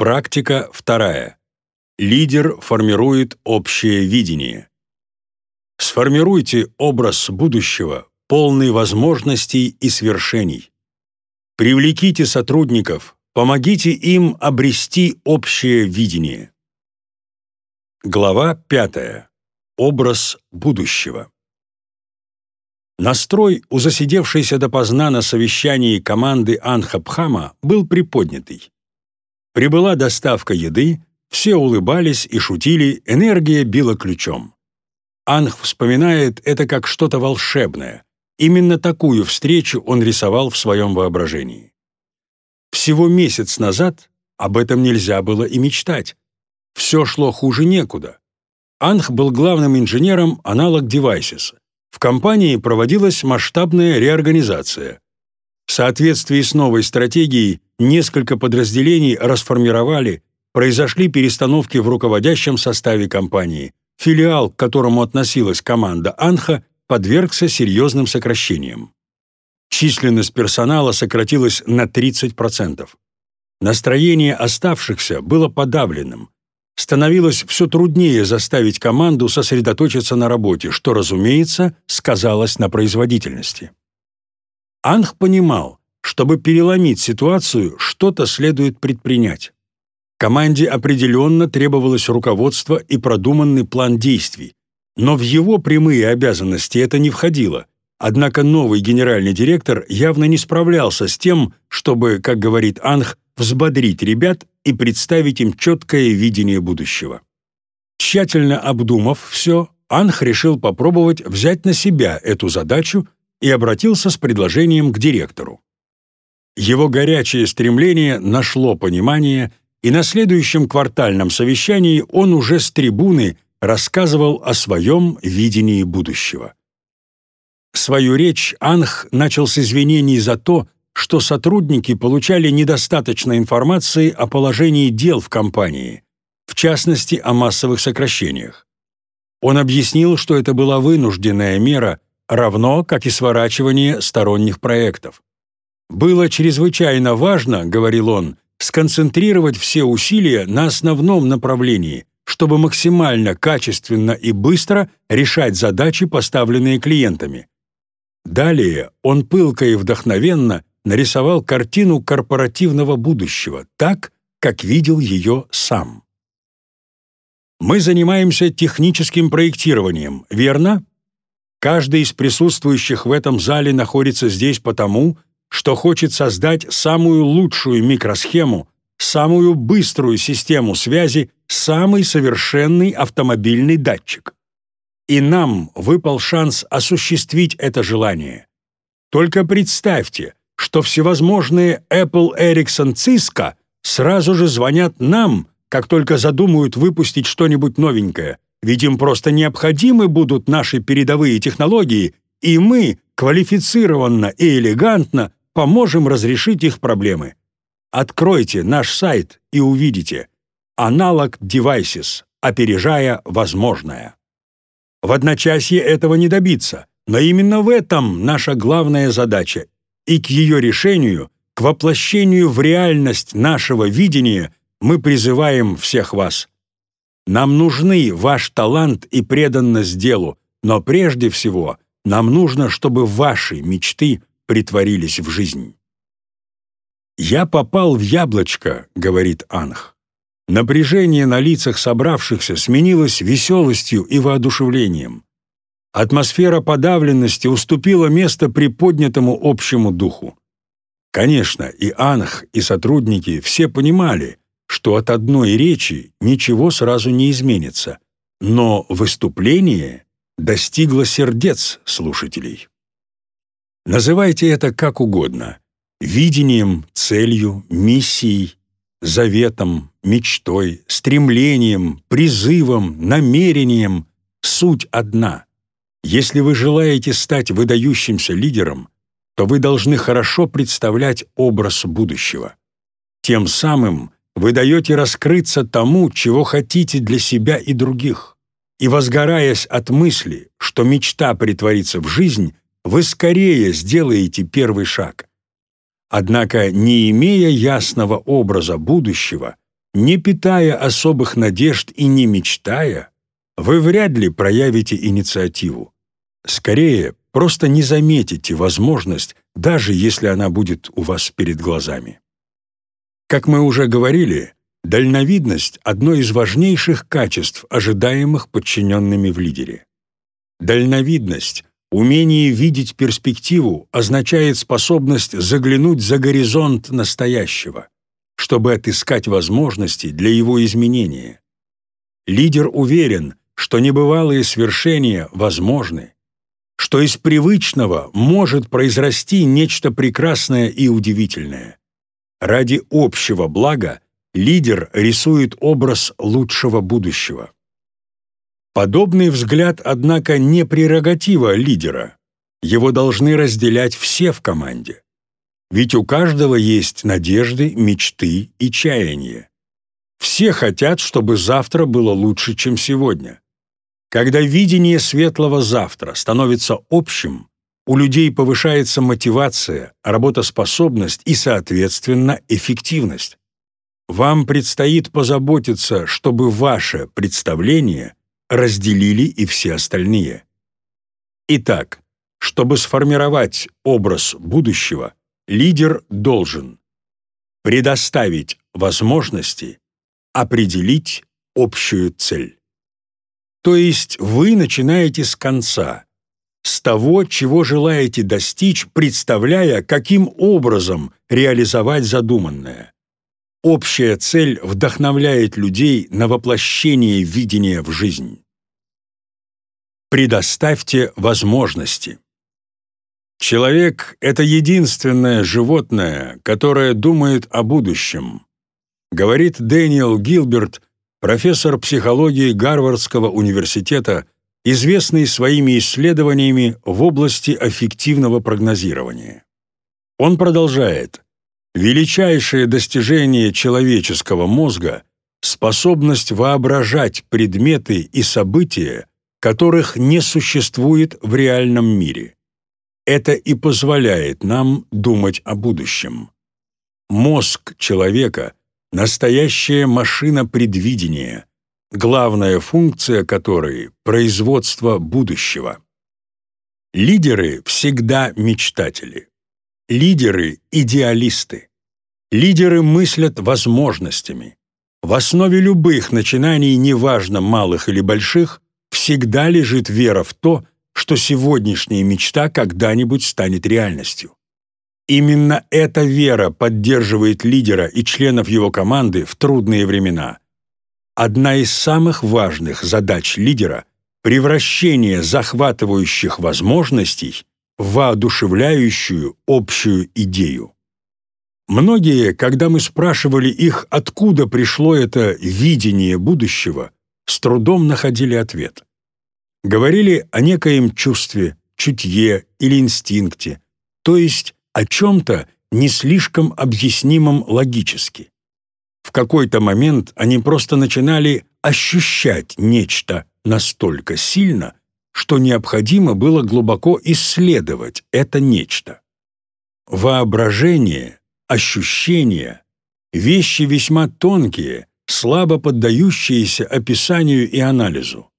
Практика вторая. Лидер формирует общее видение. Сформируйте образ будущего, полный возможностей и свершений. Привлеките сотрудников, помогите им обрести общее видение. Глава пятая. Образ будущего. Настрой у засидевшейся допоздна на совещании команды Анхабхама был приподнятый. Прибыла доставка еды, все улыбались и шутили, энергия била ключом. Анх вспоминает это как что-то волшебное. Именно такую встречу он рисовал в своем воображении. Всего месяц назад об этом нельзя было и мечтать. Все шло хуже некуда. Анх был главным инженером Analog Devices. В компании проводилась масштабная реорганизация. В соответствии с новой стратегией несколько подразделений расформировали, произошли перестановки в руководящем составе компании. Филиал, к которому относилась команда Анха, подвергся серьезным сокращениям. Численность персонала сократилась на 30%. Настроение оставшихся было подавленным. Становилось все труднее заставить команду сосредоточиться на работе, что, разумеется, сказалось на производительности. Анх понимал, чтобы переломить ситуацию, что-то следует предпринять. Команде определенно требовалось руководство и продуманный план действий, но в его прямые обязанности это не входило. Однако новый генеральный директор явно не справлялся с тем, чтобы, как говорит Анх, взбодрить ребят и представить им четкое видение будущего. Тщательно обдумав все, Анх решил попробовать взять на себя эту задачу и обратился с предложением к директору. Его горячее стремление нашло понимание, и на следующем квартальном совещании он уже с трибуны рассказывал о своем видении будущего. Свою речь Анх начал с извинений за то, что сотрудники получали недостаточно информации о положении дел в компании, в частности, о массовых сокращениях. Он объяснил, что это была вынужденная мера, равно как и сворачивание сторонних проектов. «Было чрезвычайно важно, — говорил он, — сконцентрировать все усилия на основном направлении, чтобы максимально качественно и быстро решать задачи, поставленные клиентами. Далее он пылко и вдохновенно нарисовал картину корпоративного будущего так, как видел ее сам. Мы занимаемся техническим проектированием, верно? Каждый из присутствующих в этом зале находится здесь потому, что хочет создать самую лучшую микросхему, самую быструю систему связи, самый совершенный автомобильный датчик. И нам выпал шанс осуществить это желание. Только представьте, что всевозможные Apple, Ericsson, Cisco сразу же звонят нам, как только задумают выпустить что-нибудь новенькое, ведь им просто необходимы будут наши передовые технологии, и мы квалифицированно и элегантно поможем разрешить их проблемы. Откройте наш сайт и увидите. Аналог Devices, опережая возможное. В одночасье этого не добиться, но именно в этом наша главная задача, и к ее решению, к воплощению в реальность нашего видения мы призываем всех вас. Нам нужны ваш талант и преданность делу, но прежде всего нам нужно, чтобы ваши мечты притворились в жизнь. «Я попал в яблочко», — говорит Анх. Напряжение на лицах собравшихся сменилось веселостью и воодушевлением. Атмосфера подавленности уступила место приподнятому общему духу. Конечно, и Анх, и сотрудники все понимали, что от одной речи ничего сразу не изменится, но выступление достигло сердец слушателей. Называйте это как угодно видением, целью, миссией, заветом, мечтой, стремлением, призывом, намерением. Суть одна. Если вы желаете стать выдающимся лидером, то вы должны хорошо представлять образ будущего. Тем самым вы даете раскрыться тому, чего хотите для себя и других. И возгораясь от мысли, что мечта притворится в жизнь, вы скорее сделаете первый шаг. Однако, не имея ясного образа будущего, не питая особых надежд и не мечтая, вы вряд ли проявите инициативу. Скорее, просто не заметите возможность, даже если она будет у вас перед глазами. Как мы уже говорили, дальновидность – одно из важнейших качеств, ожидаемых подчиненными в лидере. Дальновидность, умение видеть перспективу, означает способность заглянуть за горизонт настоящего, чтобы отыскать возможности для его изменения. Лидер уверен, что небывалые свершения возможны, что из привычного может произрасти нечто прекрасное и удивительное. Ради общего блага лидер рисует образ лучшего будущего. Подобный взгляд, однако, не прерогатива лидера. Его должны разделять все в команде. Ведь у каждого есть надежды, мечты и чаяния. Все хотят, чтобы завтра было лучше, чем сегодня. Когда видение светлого завтра становится общим, у людей повышается мотивация, работоспособность и, соответственно, эффективность. Вам предстоит позаботиться, чтобы ваше представление разделили и все остальные. Итак, чтобы сформировать образ будущего, лидер должен предоставить возможности, определить общую цель. То есть вы начинаете с конца, с того, чего желаете достичь, представляя, каким образом реализовать задуманное. Общая цель вдохновляет людей на воплощение видения в жизнь. Предоставьте возможности. Человек — это единственное животное, которое думает о будущем, говорит Дэниел Гилберт, профессор психологии Гарвардского университета, известный своими исследованиями в области аффективного прогнозирования. Он продолжает. Величайшее достижение человеческого мозга — способность воображать предметы и события, которых не существует в реальном мире. Это и позволяет нам думать о будущем. Мозг человека — настоящая машина предвидения, главная функция которой — производство будущего. Лидеры всегда мечтатели. Лидеры — идеалисты. Лидеры мыслят возможностями. В основе любых начинаний, неважно малых или больших, всегда лежит вера в то, что сегодняшняя мечта когда-нибудь станет реальностью. Именно эта вера поддерживает лидера и членов его команды в трудные времена. Одна из самых важных задач лидера — превращение захватывающих возможностей воодушевляющую общую идею. Многие, когда мы спрашивали их, откуда пришло это видение будущего, с трудом находили ответ. Говорили о некоем чувстве, чутье или инстинкте, то есть о чем-то не слишком объяснимом логически. В какой-то момент они просто начинали ощущать нечто настолько сильно, что необходимо было глубоко исследовать это нечто. Воображение, ощущения — вещи весьма тонкие, слабо поддающиеся описанию и анализу.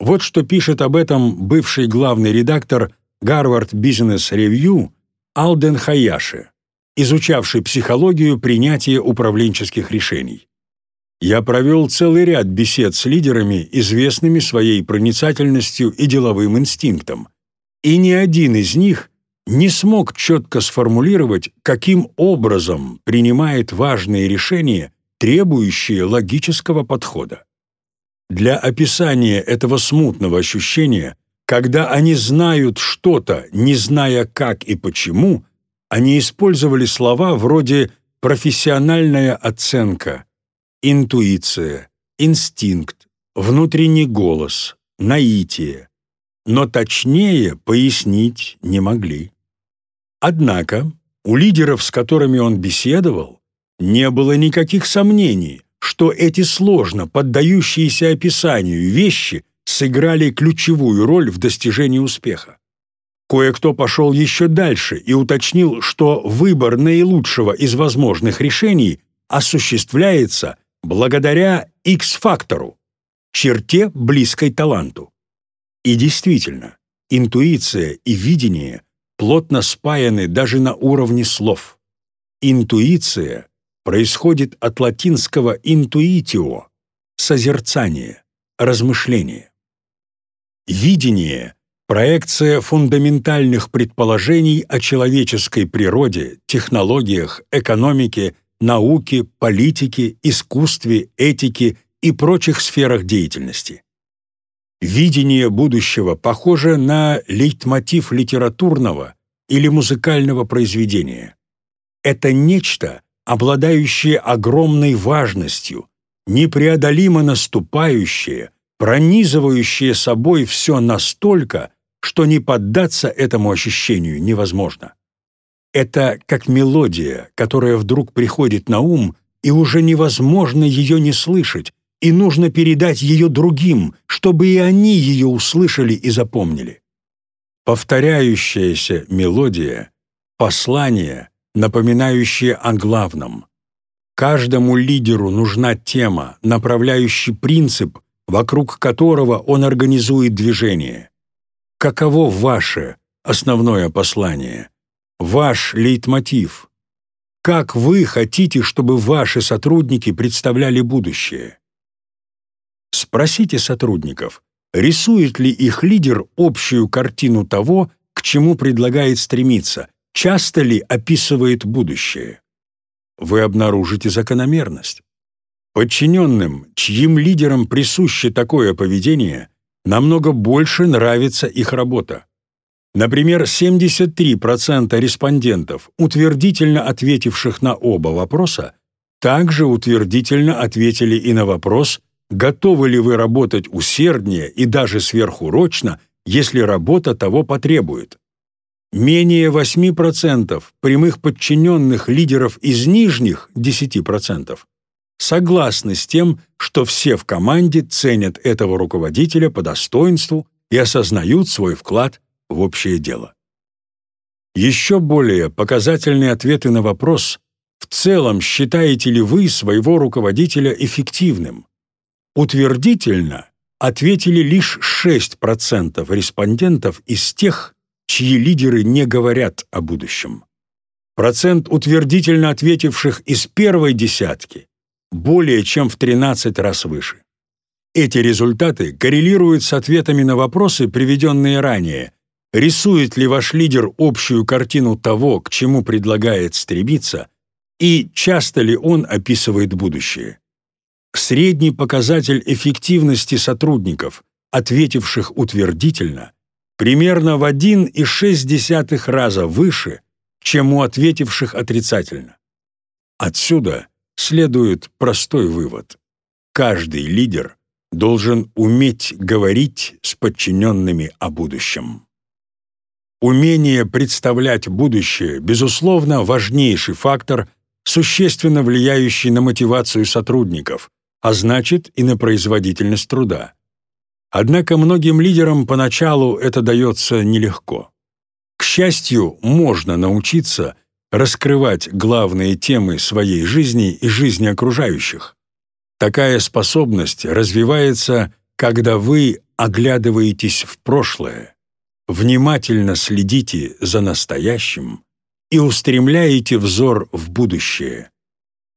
Вот что пишет об этом бывший главный редактор Гарвард Бизнес Ревью Алден Хаяши, изучавший психологию принятия управленческих решений. Я провел целый ряд бесед с лидерами, известными своей проницательностью и деловым инстинктом, и ни один из них не смог четко сформулировать, каким образом принимает важные решения, требующие логического подхода. Для описания этого смутного ощущения, когда они знают что-то, не зная как и почему, они использовали слова вроде «профессиональная оценка», интуиция, инстинкт, внутренний голос, наитие, но точнее пояснить не могли. Однако у лидеров, с которыми он беседовал, не было никаких сомнений, что эти сложно поддающиеся описанию вещи сыграли ключевую роль в достижении успеха. Кое-кто пошел еще дальше и уточнил, что выбор наилучшего из возможных решений осуществляется благодаря X-фактору, черте близкой таланту. И действительно, интуиция и видение плотно спаяны даже на уровне слов. Интуиция происходит от латинского «intuitio» — созерцание, размышление. Видение — проекция фундаментальных предположений о человеческой природе, технологиях, экономике, науке, политике, искусстве, этике и прочих сферах деятельности. Видение будущего похоже на лейтмотив литературного или музыкального произведения. Это нечто, обладающее огромной важностью, непреодолимо наступающее, пронизывающее собой все настолько, что не поддаться этому ощущению невозможно. Это как мелодия, которая вдруг приходит на ум, и уже невозможно ее не слышать, и нужно передать ее другим, чтобы и они ее услышали и запомнили. Повторяющаяся мелодия — послание, напоминающее о главном. Каждому лидеру нужна тема, направляющий принцип, вокруг которого он организует движение. Каково ваше основное послание? Ваш лейтмотив? Как вы хотите, чтобы ваши сотрудники представляли будущее? Спросите сотрудников, рисует ли их лидер общую картину того, к чему предлагает стремиться, часто ли описывает будущее. Вы обнаружите закономерность. Подчиненным, чьим лидерам присуще такое поведение, намного больше нравится их работа. Например, 73% респондентов, утвердительно ответивших на оба вопроса, также утвердительно ответили и на вопрос, готовы ли вы работать усерднее и даже сверхурочно, если работа того потребует. Менее 8% прямых подчиненных лидеров из нижних 10% согласны с тем, что все в команде ценят этого руководителя по достоинству и осознают свой вклад в общее дело. Еще более показательные ответы на вопрос «В целом считаете ли вы своего руководителя эффективным?» Утвердительно ответили лишь 6% респондентов из тех, чьи лидеры не говорят о будущем. Процент утвердительно ответивших из первой десятки более чем в 13 раз выше. Эти результаты коррелируют с ответами на вопросы, приведенные ранее. Рисует ли ваш лидер общую картину того, к чему предлагает стремиться, и часто ли он описывает будущее? Средний показатель эффективности сотрудников, ответивших утвердительно, примерно в 1,6 раза выше, чем у ответивших отрицательно. Отсюда следует простой вывод. Каждый лидер должен уметь говорить с подчиненными о будущем. Умение представлять будущее, безусловно, важнейший фактор, существенно влияющий на мотивацию сотрудников, а значит и на производительность труда. Однако многим лидерам поначалу это дается нелегко. К счастью, можно научиться раскрывать главные темы своей жизни и жизни окружающих. Такая способность развивается, когда вы оглядываетесь в прошлое, внимательно следите за настоящим и устремляете взор в будущее,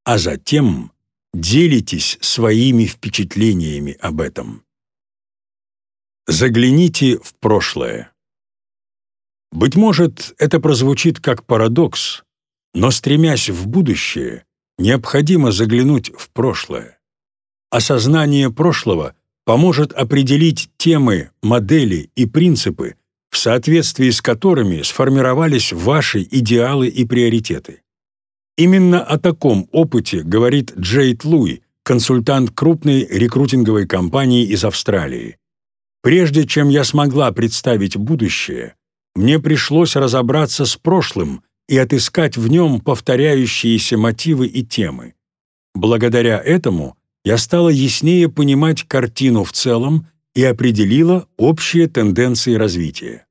а затем делитесь своими впечатлениями об этом. Загляните в прошлое. Быть может, это прозвучит как парадокс, но стремясь в будущее, необходимо заглянуть в прошлое. Осознание прошлого поможет определить темы, модели и принципы, в соответствии с которыми сформировались ваши идеалы и приоритеты. Именно о таком опыте говорит Джейд Луи, консультант крупной рекрутинговой компании из Австралии. Прежде чем я смогла представить будущее, мне пришлось разобраться с прошлым и отыскать в нем повторяющиеся мотивы и темы. Благодаря этому я стала яснее понимать картину в целом и определила общие тенденции развития.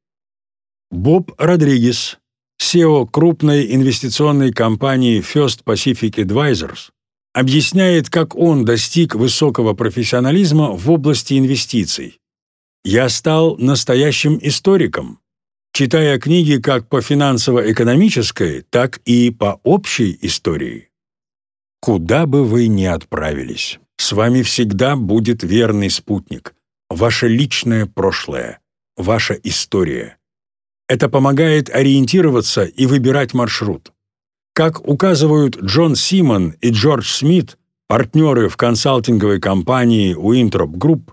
Боб Родригес, SEO крупной инвестиционной компании First Pacific Advisors, объясняет, как он достиг высокого профессионализма в области инвестиций. «Я стал настоящим историком, читая книги как по финансово-экономической, так и по общей истории. Куда бы вы ни отправились, с вами всегда будет верный спутник, ваше личное прошлое, ваша история. Это помогает ориентироваться и выбирать маршрут. Как указывают Джон Симон и Джордж Смит, партнеры в консалтинговой компании Winthrop Group,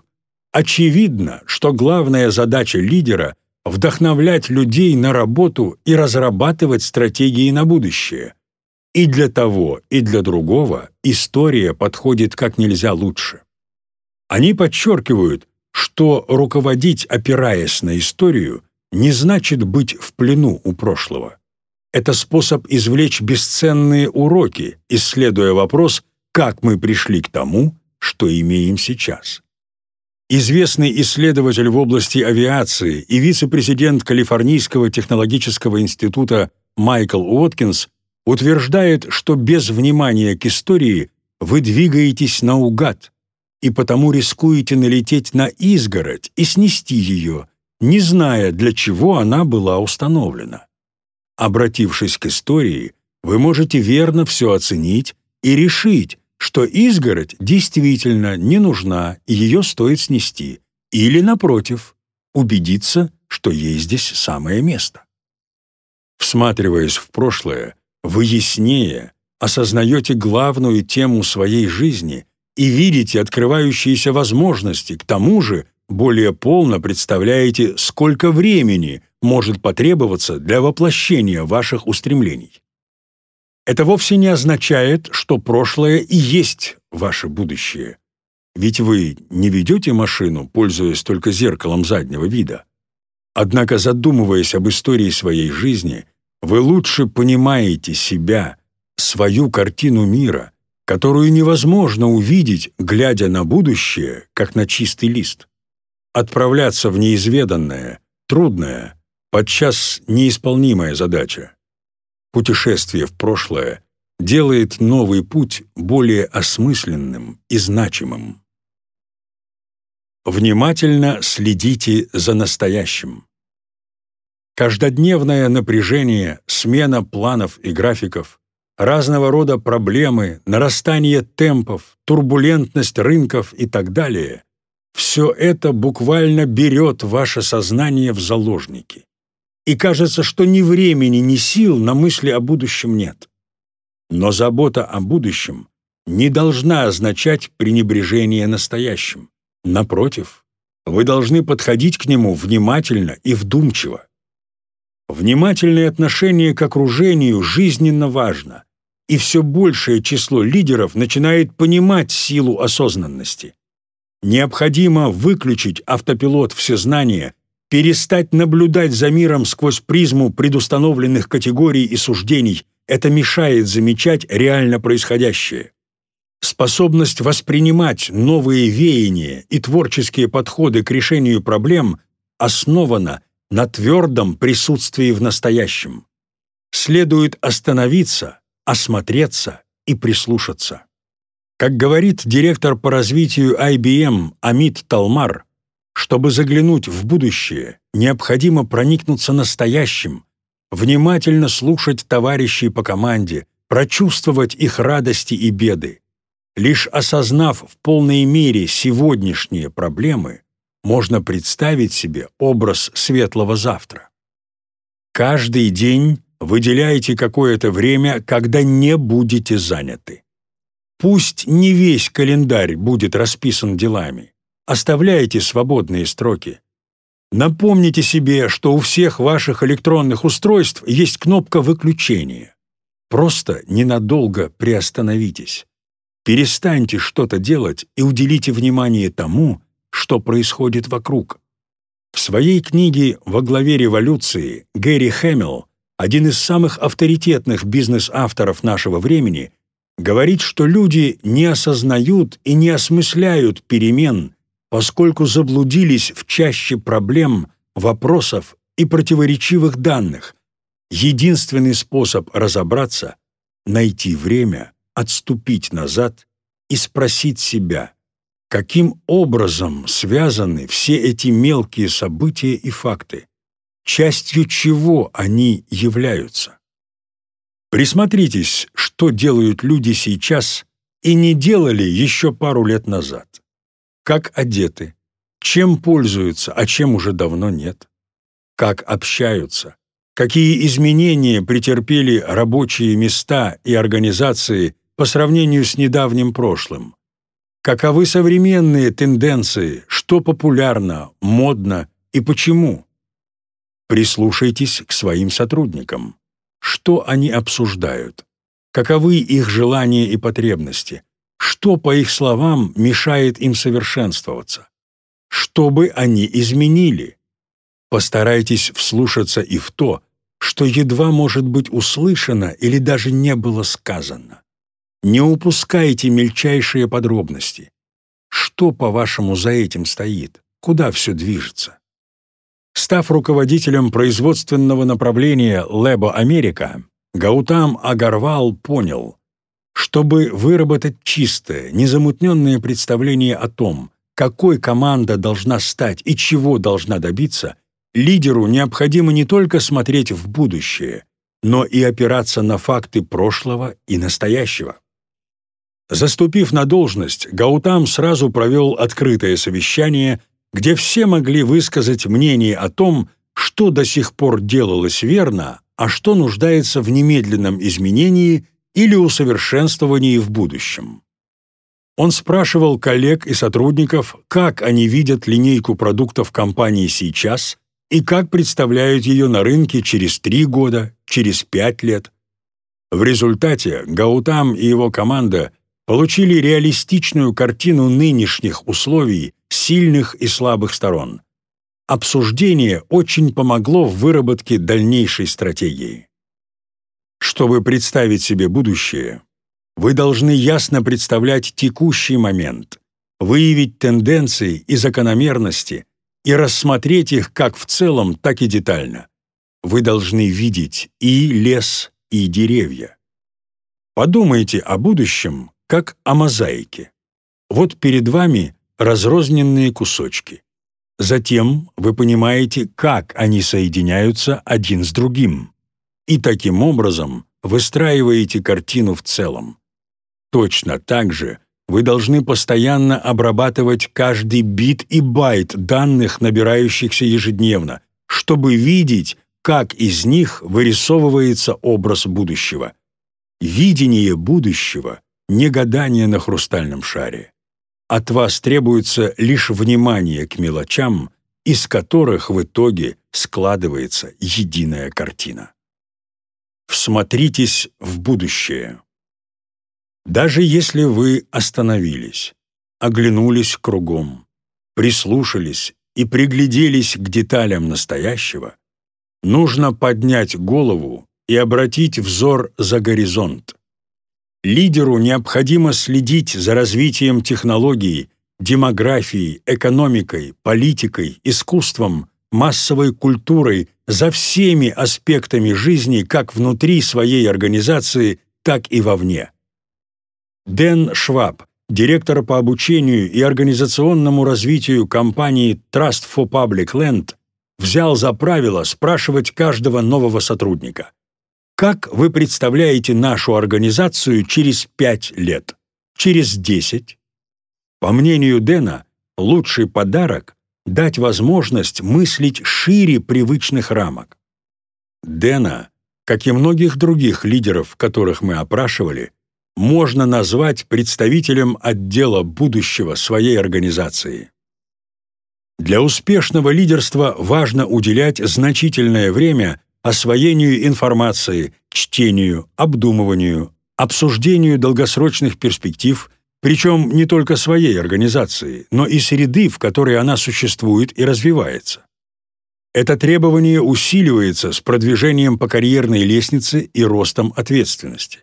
очевидно, что главная задача лидера – вдохновлять людей на работу и разрабатывать стратегии на будущее. И для того, и для другого история подходит как нельзя лучше. Они подчеркивают, что руководить, опираясь на историю, не значит быть в плену у прошлого. Это способ извлечь бесценные уроки, исследуя вопрос, как мы пришли к тому, что имеем сейчас. Известный исследователь в области авиации и вице-президент Калифорнийского технологического института Майкл Уоткинс утверждает, что без внимания к истории вы двигаетесь наугад и потому рискуете налететь на изгородь и снести ее, не зная, для чего она была установлена. Обратившись к истории, вы можете верно все оценить и решить, что изгородь действительно не нужна и ее стоит снести, или, напротив, убедиться, что ей здесь самое место. Всматриваясь в прошлое, вы яснее осознаете главную тему своей жизни и видите открывающиеся возможности, к тому же более полно представляете, сколько времени может потребоваться для воплощения ваших устремлений. Это вовсе не означает, что прошлое и есть ваше будущее. Ведь вы не ведете машину, пользуясь только зеркалом заднего вида. Однако, задумываясь об истории своей жизни, вы лучше понимаете себя, свою картину мира, которую невозможно увидеть, глядя на будущее, как на чистый лист. Отправляться в неизведанное, трудная, подчас неисполнимая задача. Путешествие в прошлое делает новый путь более осмысленным и значимым. Внимательно следите за настоящим. Каждодневное напряжение, смена планов и графиков, разного рода проблемы, нарастание темпов, турбулентность рынков и так далее – все это буквально берет ваше сознание в заложники. И кажется, что ни времени, ни сил на мысли о будущем нет. Но забота о будущем не должна означать пренебрежение настоящим. Напротив, вы должны подходить к нему внимательно и вдумчиво. Внимательное отношение к окружению жизненно важно, и все большее число лидеров начинает понимать силу осознанности. Необходимо выключить автопилот всезнания, перестать наблюдать за миром сквозь призму предустановленных категорий и суждений. Это мешает замечать реально происходящее. Способность воспринимать новые веяния и творческие подходы к решению проблем основана на твердом присутствии в настоящем. Следует остановиться, осмотреться и прислушаться. Как говорит директор по развитию IBM Амит Талмар, чтобы заглянуть в будущее, необходимо проникнуться настоящим, внимательно слушать товарищей по команде, прочувствовать их радости и беды. Лишь осознав в полной мере сегодняшние проблемы, можно представить себе образ светлого завтра. Каждый день выделяйте какое-то время, когда не будете заняты. Пусть не весь календарь будет расписан делами. Оставляйте свободные строки. Напомните себе, что у всех ваших электронных устройств есть кнопка выключения. Просто ненадолго приостановитесь. Перестаньте что-то делать и уделите внимание тому, что происходит вокруг. В своей книге «Во главе революции» Гэри Хэмилл, один из самых авторитетных бизнес-авторов нашего времени, говорит, что люди не осознают и не осмысляют перемен, поскольку заблудились в чаще проблем, вопросов и противоречивых данных. Единственный способ разобраться — найти время, отступить назад и спросить себя, каким образом связаны все эти мелкие события и факты, частью чего они являются. Присмотритесь, что делают люди сейчас и не делали еще пару лет назад. Как одеты, чем пользуются, а чем уже давно нет. Как общаются, какие изменения претерпели рабочие места и организации по сравнению с недавним прошлым. Каковы современные тенденции, что популярно, модно и почему? Прислушайтесь к своим сотрудникам. Что они обсуждают? Каковы их желания и потребности? Что, по их словам, мешает им совершенствоваться? Что бы они изменили? Постарайтесь вслушаться и в то, что едва может быть услышано или даже не было сказано. Не упускайте мельчайшие подробности. Что, по-вашему, за этим стоит? Куда все движется? Став руководителем производственного направления Лебо Америка, Гаутам Агарвал понял, чтобы выработать чистое, незамутненное представление о том, какой команда должна стать и чего должна добиться, лидеру необходимо не только смотреть в будущее, но и опираться на факты прошлого и настоящего. Заступив на должность, Гаутам сразу провел открытое совещание, где все могли высказать мнение о том, что до сих пор делалось верно, а что нуждается в немедленном изменении или усовершенствовании в будущем. Он спрашивал коллег и сотрудников, как они видят линейку продуктов компании сейчас и как представляют ее на рынке через три года, через пять лет. В результате Гаутам и его команда получили реалистичную картину нынешних условий, сильных и слабых сторон. Обсуждение очень помогло в выработке дальнейшей стратегии. Чтобы представить себе будущее, вы должны ясно представлять текущий момент, выявить тенденции и закономерности и рассмотреть их как в целом, так и детально. Вы должны видеть и лес, и деревья. Подумайте о будущем как о мозаике. Вот перед вами разрозненные кусочки. Затем вы понимаете, как они соединяются один с другим. И таким образом выстраиваете картину в целом. Точно так же вы должны постоянно обрабатывать каждый бит и байт данных, набирающихся ежедневно, чтобы видеть, как из них вырисовывается образ будущего. Видение будущего не гадание на хрустальном шаре. От вас требуется лишь внимание к мелочам, из которых в итоге складывается единая картина. Всмотритесь в будущее. Даже если вы остановились, оглянулись кругом, прислушались и пригляделись к деталям настоящего, нужно поднять голову и обратить взор за горизонт, Лидеру необходимо следить за развитием технологий, демографией, экономикой, политикой, искусством, массовой культурой, за всеми аспектами жизни как внутри своей организации, так и вовне. Дэн Шваб, директор по обучению и организационному развитию компании Trust for Public Land, взял за правило спрашивать каждого нового сотрудника – как вы представляете нашу организацию через пять лет? Через десять? По мнению Дэна, лучший подарок — дать возможность мыслить шире привычных рамок. Дэна, как и многих других лидеров, которых мы опрашивали, можно назвать представителем отдела будущего своей организации. Для успешного лидерства важно уделять значительное время освоению информации, чтению, обдумыванию, обсуждению долгосрочных перспектив, причем не только своей организации, но и среды, в которой она существует и развивается. Это требование усиливается с продвижением по карьерной лестнице и ростом ответственности.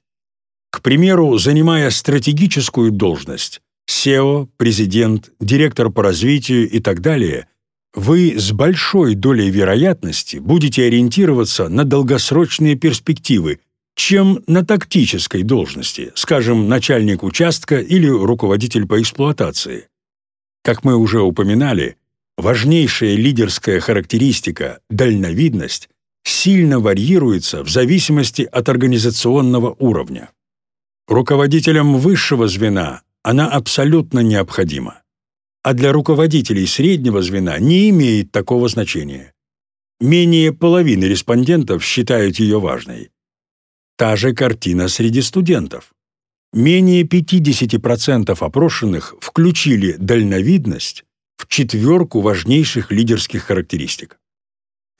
К примеру, занимая стратегическую должность – SEO, президент, директор по развитию и так далее – вы с большой долей вероятности будете ориентироваться на долгосрочные перспективы, чем на тактической должности, скажем, начальник участка или руководитель по эксплуатации. Как мы уже упоминали, важнейшая лидерская характеристика – дальновидность – сильно варьируется в зависимости от организационного уровня. Руководителям высшего звена она абсолютно необходима, а для руководителей среднего звена не имеет такого значения. Менее половины респондентов считают ее важной. Та же картина среди студентов. Менее 50% опрошенных включили дальновидность в четверку важнейших лидерских характеристик.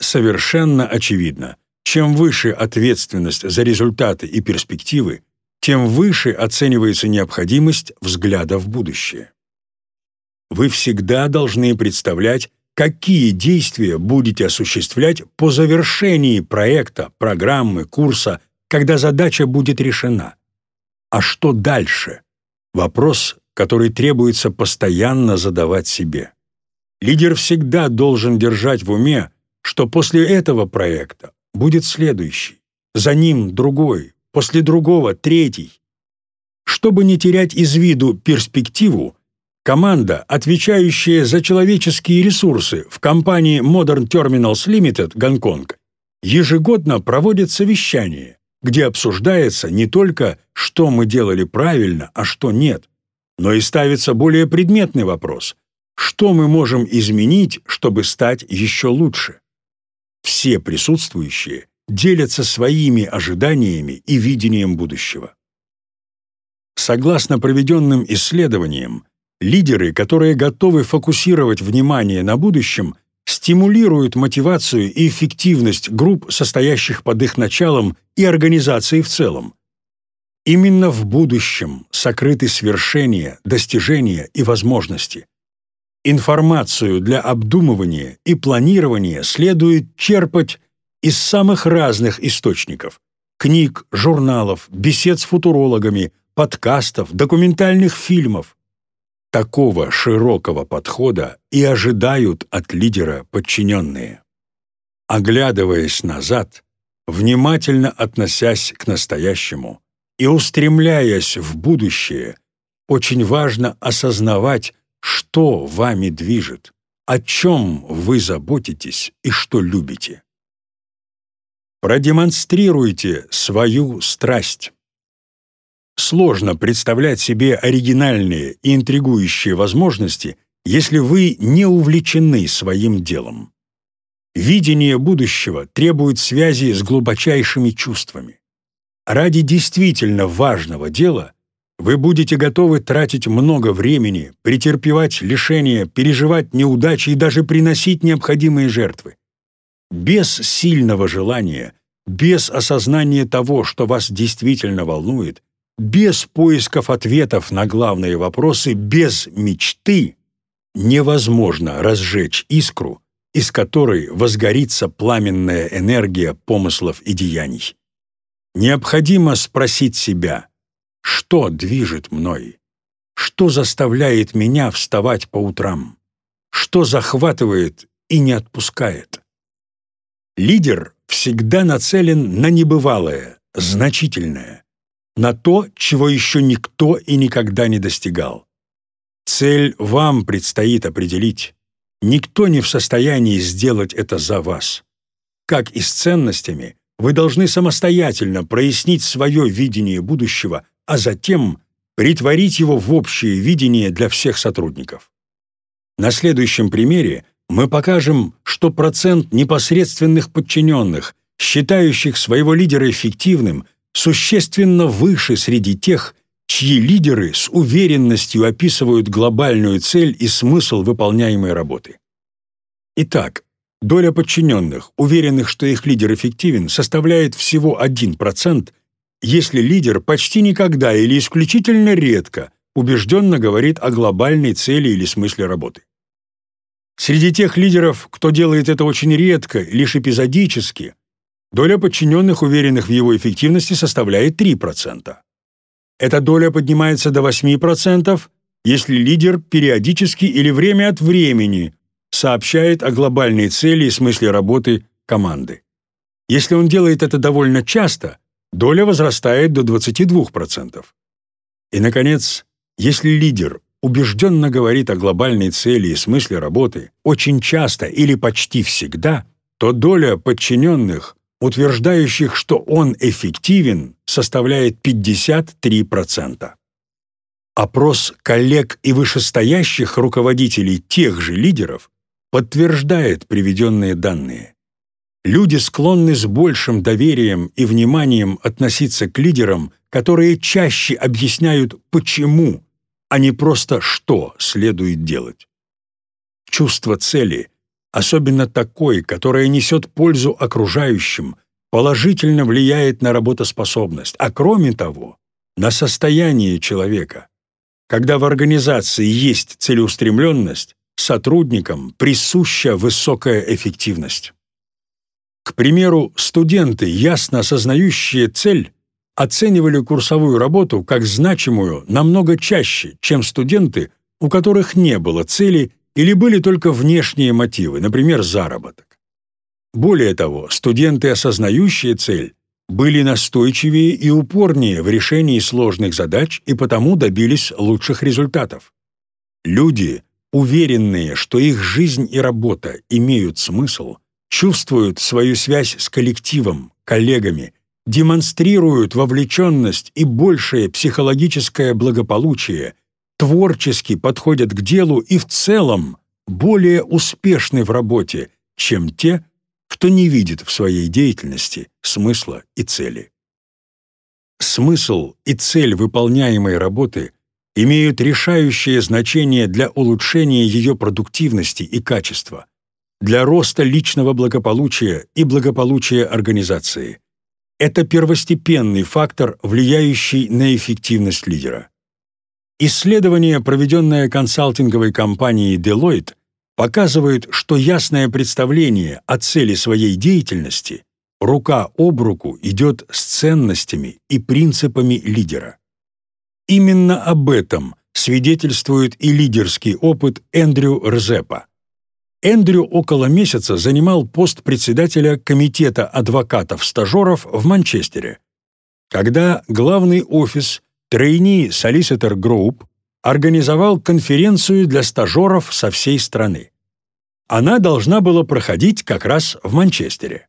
Совершенно очевидно, чем выше ответственность за результаты и перспективы, тем выше оценивается необходимость взгляда в будущее. Вы всегда должны представлять, какие действия будете осуществлять по завершении проекта, программы, курса, когда задача будет решена. А что дальше? Вопрос, который требуется постоянно задавать себе. Лидер всегда должен держать в уме, что после этого проекта будет следующий, за ним другой, после другого третий. Чтобы не терять из виду перспективу, команда, отвечающая за человеческие ресурсы в компании Modern Terminals Limited Гонконг, ежегодно проводит совещание, где обсуждается не только, что мы делали правильно, а что нет, но и ставится более предметный вопрос – что мы можем изменить, чтобы стать еще лучше? Все присутствующие делятся своими ожиданиями и видением будущего. Согласно проведенным исследованиям, лидеры, которые готовы фокусировать внимание на будущем, стимулируют мотивацию и эффективность групп, состоящих под их началом, и организации в целом. Именно в будущем сокрыты свершения, достижения и возможности. Информацию для обдумывания и планирования следует черпать из самых разных источников – книг, журналов, бесед с футурологами, подкастов, документальных фильмов. Такого широкого подхода и ожидают от лидера подчиненные. Оглядываясь назад, внимательно относясь к настоящему и устремляясь в будущее, очень важно осознавать, что вами движет, о чем вы заботитесь и что любите. Продемонстрируйте свою страсть. Сложно представлять себе оригинальные и интригующие возможности, если вы не увлечены своим делом. Видение будущего требует связи с глубочайшими чувствами. Ради действительно важного дела вы будете готовы тратить много времени, претерпевать лишения, переживать неудачи и даже приносить необходимые жертвы. Без сильного желания, без осознания того, что вас действительно волнует, без поисков ответов на главные вопросы, без мечты невозможно разжечь искру, из которой возгорится пламенная энергия помыслов и деяний. Необходимо спросить себя, что движет мной, что заставляет меня вставать по утрам, что захватывает и не отпускает. Лидер всегда нацелен на небывалое, значительное, на то, чего еще никто и никогда не достигал. Цель вам предстоит определить. Никто не в состоянии сделать это за вас. Как и с ценностями, вы должны самостоятельно прояснить свое видение будущего, а затем притворить его в общее видение для всех сотрудников. На следующем примере мы покажем, что процент непосредственных подчиненных, считающих своего лидера эффективным, существенно выше среди тех, чьи лидеры с уверенностью описывают глобальную цель и смысл выполняемой работы. Итак, доля подчиненных, уверенных, что их лидер эффективен, составляет всего 1%, если лидер почти никогда или исключительно редко убежденно говорит о глобальной цели или смысле работы. Среди тех лидеров, кто делает это очень редко, лишь эпизодически, доля подчиненных, уверенных в его эффективности, составляет 3%. Эта доля поднимается до 8%, если лидер периодически или время от времени сообщает о глобальной цели и смысле работы команды. Если он делает это довольно часто, доля возрастает до 22%. И, наконец, если лидер убежденно говорит о глобальной цели и смысле работы очень часто или почти всегда, то доля подчиненных, утверждающих, что он эффективен, составляет 53%. Опрос коллег и вышестоящих руководителей тех же лидеров подтверждает приведенные данные. Люди склонны с большим доверием и вниманием относиться к лидерам, которые чаще объясняют «почему», а не просто «что» следует делать. Чувство цели, особенно такой, которое несет пользу окружающим, положительно влияет на работоспособность, а кроме того, на состояние человека. Когда в организации есть целеустремленность, сотрудникам присуща высокая эффективность. К примеру, студенты, ясно осознающие цель, оценивали курсовую работу как значимую намного чаще, чем студенты, у которых не было цели или были только внешние мотивы, например, заработок. Более того, студенты, осознающие цель, были настойчивее и упорнее в решении сложных задач и потому добились лучших результатов. Люди, уверенные, что их жизнь и работа имеют смысл, чувствуют свою связь с коллективом, коллегами, демонстрируют вовлеченность и большее психологическое благополучие, творчески подходят к делу и в целом более успешны в работе, чем те, кто не видит в своей деятельности смысла и цели. Смысл и цель выполняемой работы имеют решающее значение для улучшения ее продуктивности и качества, для роста личного благополучия и благополучия организации. Это первостепенный фактор, влияющий на эффективность лидера. Исследование, проведенное консалтинговой компанией Deloitte, показывают, что ясное представление о цели своей деятельности рука об руку идет с ценностями и принципами лидера. Именно об этом свидетельствует и лидерский опыт Эндрю Рзепа. Эндрю около месяца занимал пост председателя комитета адвокатов-стажеров в Манчестере. Когда главный офис Трейни Solicitor Group организовал конференцию для стажеров со всей страны. Она должна была проходить как раз в Манчестере.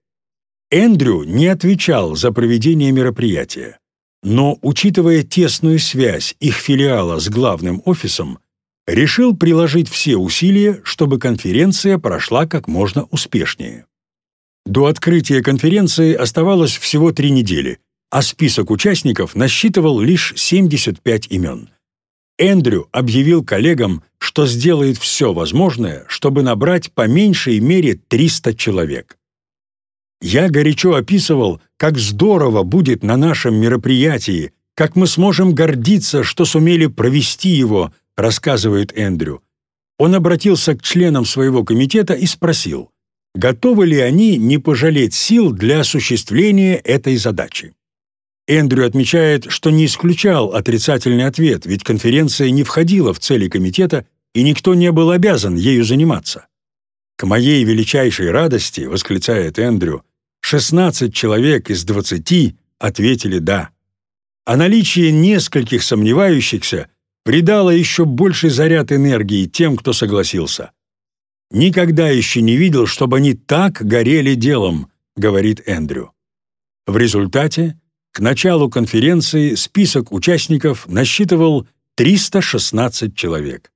Эндрю не отвечал за проведение мероприятия, но, учитывая тесную связь их филиала с главным офисом, решил приложить все усилия, чтобы конференция прошла как можно успешнее. До открытия конференции оставалось всего три недели, а список участников насчитывал лишь 75 имен – Эндрю объявил коллегам, что сделает все возможное, чтобы набрать по меньшей мере 300 человек. Я горячо описывал, как здорово будет на нашем мероприятии, как мы сможем гордиться, что сумели провести его, рассказывает Эндрю. Он обратился к членам своего комитета и спросил, готовы ли они не пожалеть сил для осуществления этой задачи. Эндрю отмечает, что не исключал отрицательный ответ, ведь конференция не входила в цели комитета, и никто не был обязан ею заниматься. «К моей величайшей радости», — восклицает Эндрю, 16 человек из 20 ответили «да». А наличие нескольких сомневающихся придало еще больший заряд энергии тем, кто согласился. «Никогда еще не видел, чтобы они так горели делом», — говорит Эндрю. В результате к началу конференции список участников насчитывал 316 человек.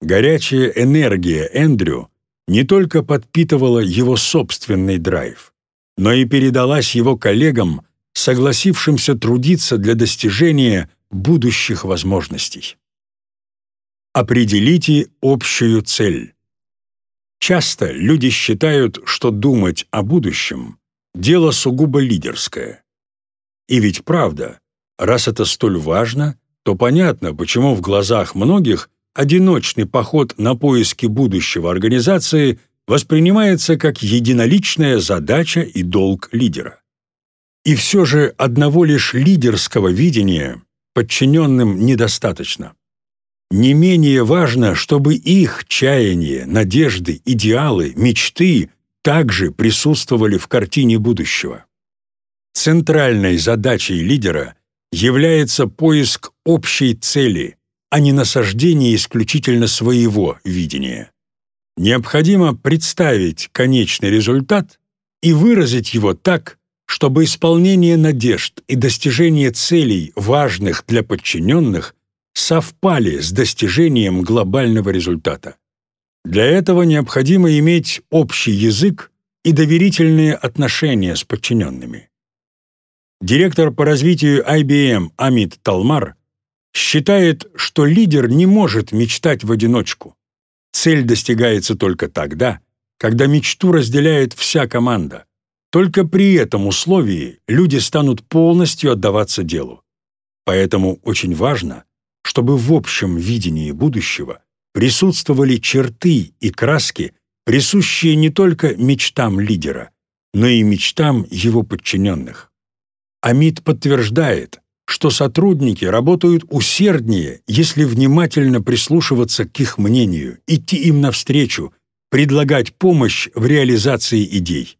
Горячая энергия Эндрю не только подпитывала его собственный драйв, но и передалась его коллегам, согласившимся трудиться для достижения будущих возможностей. Определите общую цель. Часто люди считают, что думать о будущем – дело сугубо лидерское. И ведь правда, раз это столь важно, то понятно, почему в глазах многих одиночный поход на поиски будущего организации воспринимается как единоличная задача и долг лидера. И все же одного лишь лидерского видения подчиненным недостаточно. Не менее важно, чтобы их чаяния, надежды, идеалы, мечты также присутствовали в картине будущего. Центральной задачей лидера является поиск общей цели, а не насаждение исключительно своего видения. Необходимо представить конечный результат и выразить его так, чтобы исполнение надежд и достижение целей, важных для подчиненных, совпали с достижением глобального результата. Для этого необходимо иметь общий язык и доверительные отношения с подчиненными. Директор по развитию IBM Амит Талмар считает, что лидер не может мечтать в одиночку. Цель достигается только тогда, когда мечту разделяет вся команда. Только при этом условии люди станут полностью отдаваться делу. Поэтому очень важно, чтобы в общем видении будущего присутствовали черты и краски, присущие не только мечтам лидера, но и мечтам его подчиненных. Амид подтверждает, что сотрудники работают усерднее, если внимательно прислушиваться к их мнению, идти им навстречу, предлагать помощь в реализации идей.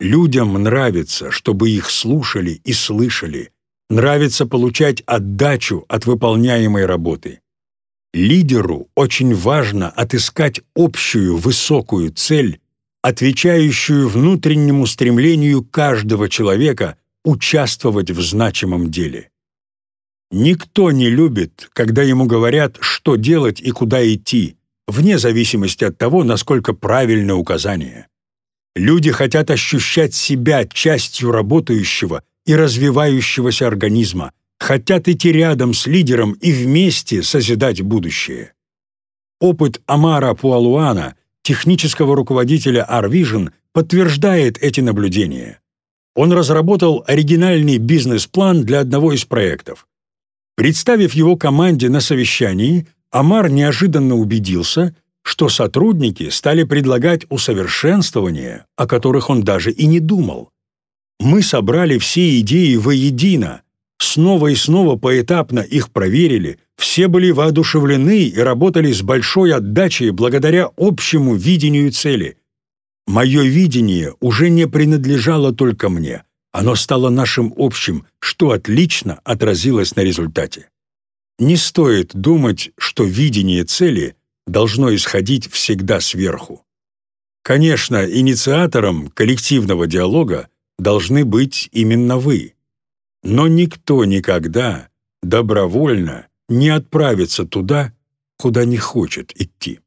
Людям нравится, чтобы их слушали и слышали, нравится получать отдачу от выполняемой работы. Лидеру очень важно отыскать общую высокую цель, отвечающую внутреннему стремлению каждого человека участвовать в значимом деле. Никто не любит, когда ему говорят, что делать и куда идти, вне зависимости от того, насколько правильно указание. Люди хотят ощущать себя частью работающего и развивающегося организма, хотят идти рядом с лидером и вместе созидать будущее. Опыт Амара Пуалуана, технического руководителя Arvision, подтверждает эти наблюдения. Он разработал оригинальный бизнес-план для одного из проектов. Представив его команде на совещании, Амар неожиданно убедился, что сотрудники стали предлагать усовершенствования, о которых он даже и не думал. Мы собрали все идеи воедино, снова и снова поэтапно их проверили, все были воодушевлены и работали с большой отдачей благодаря общему видению цели. Мое видение уже не принадлежало только мне, оно стало нашим общим, что отлично отразилось на результате. Не стоит думать, что видение цели должно исходить всегда сверху. Конечно, инициатором коллективного диалога должны быть именно вы. Но никто никогда добровольно не отправится туда, куда не хочет идти.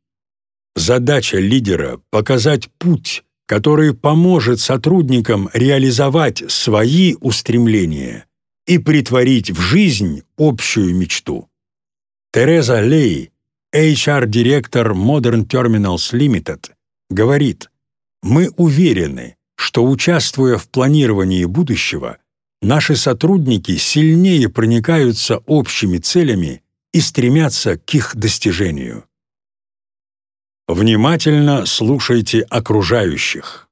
Задача лидера — показать путь, который поможет сотрудникам реализовать свои устремления и притворить в жизнь общую мечту. Тереза Лей, HR-директор Modern Terminals Limited, говорит, «Мы уверены, что, участвуя в планировании будущего, наши сотрудники сильнее проникаются общими целями и стремятся к их достижению. Внимательно слушайте окружающих.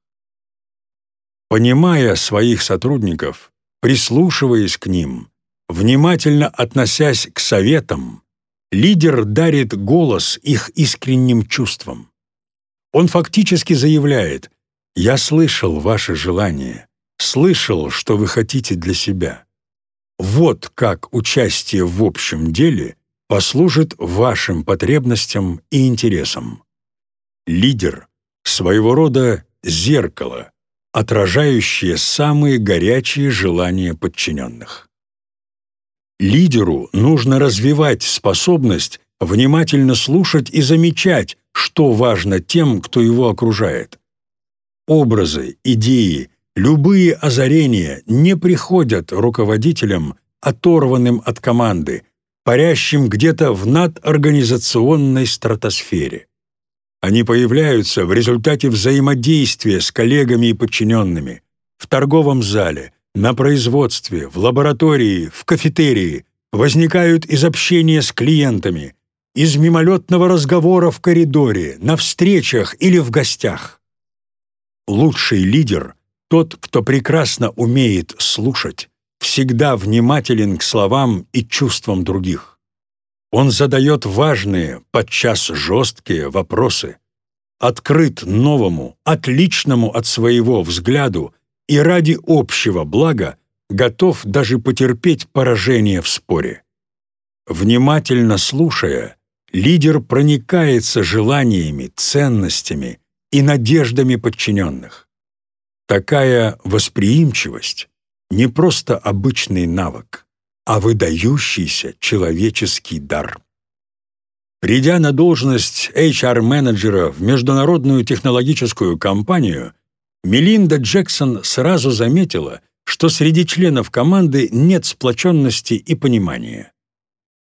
Понимая своих сотрудников, прислушиваясь к ним, внимательно относясь к советам, лидер дарит голос их искренним чувствам. Он фактически заявляет «Я слышал ваши желания, слышал, что вы хотите для себя. Вот как участие в общем деле послужит вашим потребностям и интересам. Лидер — своего рода зеркало, отражающее самые горячие желания подчиненных. Лидеру нужно развивать способность внимательно слушать и замечать, что важно тем, кто его окружает. Образы, идеи, Любые озарения не приходят руководителям, оторванным от команды, парящим где-то в надорганизационной стратосфере. Они появляются в результате взаимодействия с коллегами и подчиненными, в торговом зале, на производстве, в лаборатории, в кафетерии, возникают из общения с клиентами, из мимолетного разговора в коридоре, на встречах или в гостях. Лучший лидер тот, кто прекрасно умеет слушать, всегда внимателен к словам и чувствам других. Он задает важные, подчас жесткие вопросы, открыт новому, отличному от своего взгляду и ради общего блага готов даже потерпеть поражение в споре. Внимательно слушая, лидер проникается желаниями, ценностями и надеждами подчиненных. Такая восприимчивость не просто обычный навык, а выдающийся человеческий дар. Придя на должность HR-менеджера в международную технологическую компанию, Мелинда Джексон сразу заметила, что среди членов команды нет сплоченности и понимания.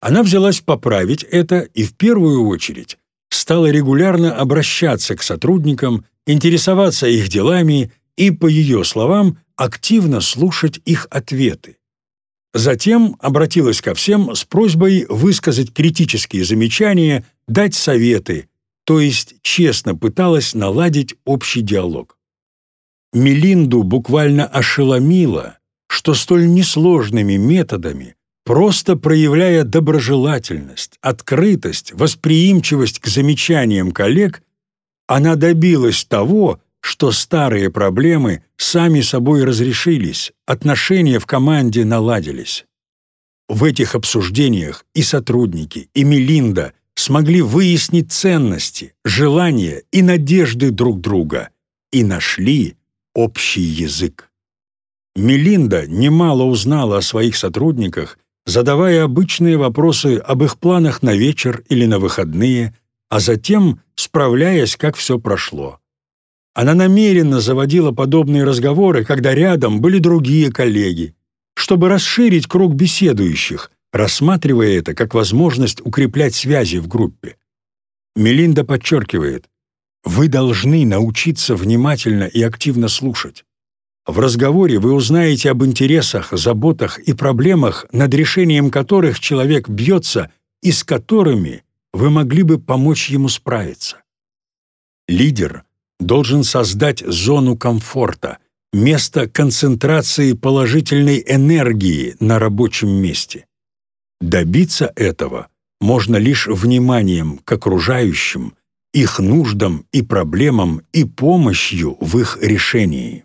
Она взялась поправить это и в первую очередь стала регулярно обращаться к сотрудникам, интересоваться их делами и, по ее словам, активно слушать их ответы. Затем обратилась ко всем с просьбой высказать критические замечания, дать советы, то есть честно пыталась наладить общий диалог. Мелинду буквально ошеломило, что столь несложными методами, просто проявляя доброжелательность, открытость, восприимчивость к замечаниям коллег, она добилась того, что старые проблемы сами собой разрешились, отношения в команде наладились. В этих обсуждениях и сотрудники, и Мелинда смогли выяснить ценности, желания и надежды друг друга и нашли общий язык. Мелинда немало узнала о своих сотрудниках, задавая обычные вопросы об их планах на вечер или на выходные, а затем справляясь, как все прошло. Она намеренно заводила подобные разговоры, когда рядом были другие коллеги, чтобы расширить круг беседующих, рассматривая это как возможность укреплять связи в группе. Мелинда подчеркивает, вы должны научиться внимательно и активно слушать. В разговоре вы узнаете об интересах, заботах и проблемах, над решением которых человек бьется и с которыми вы могли бы помочь ему справиться. Лидер должен создать зону комфорта, место концентрации положительной энергии на рабочем месте. Добиться этого можно лишь вниманием к окружающим, их нуждам и проблемам и помощью в их решении.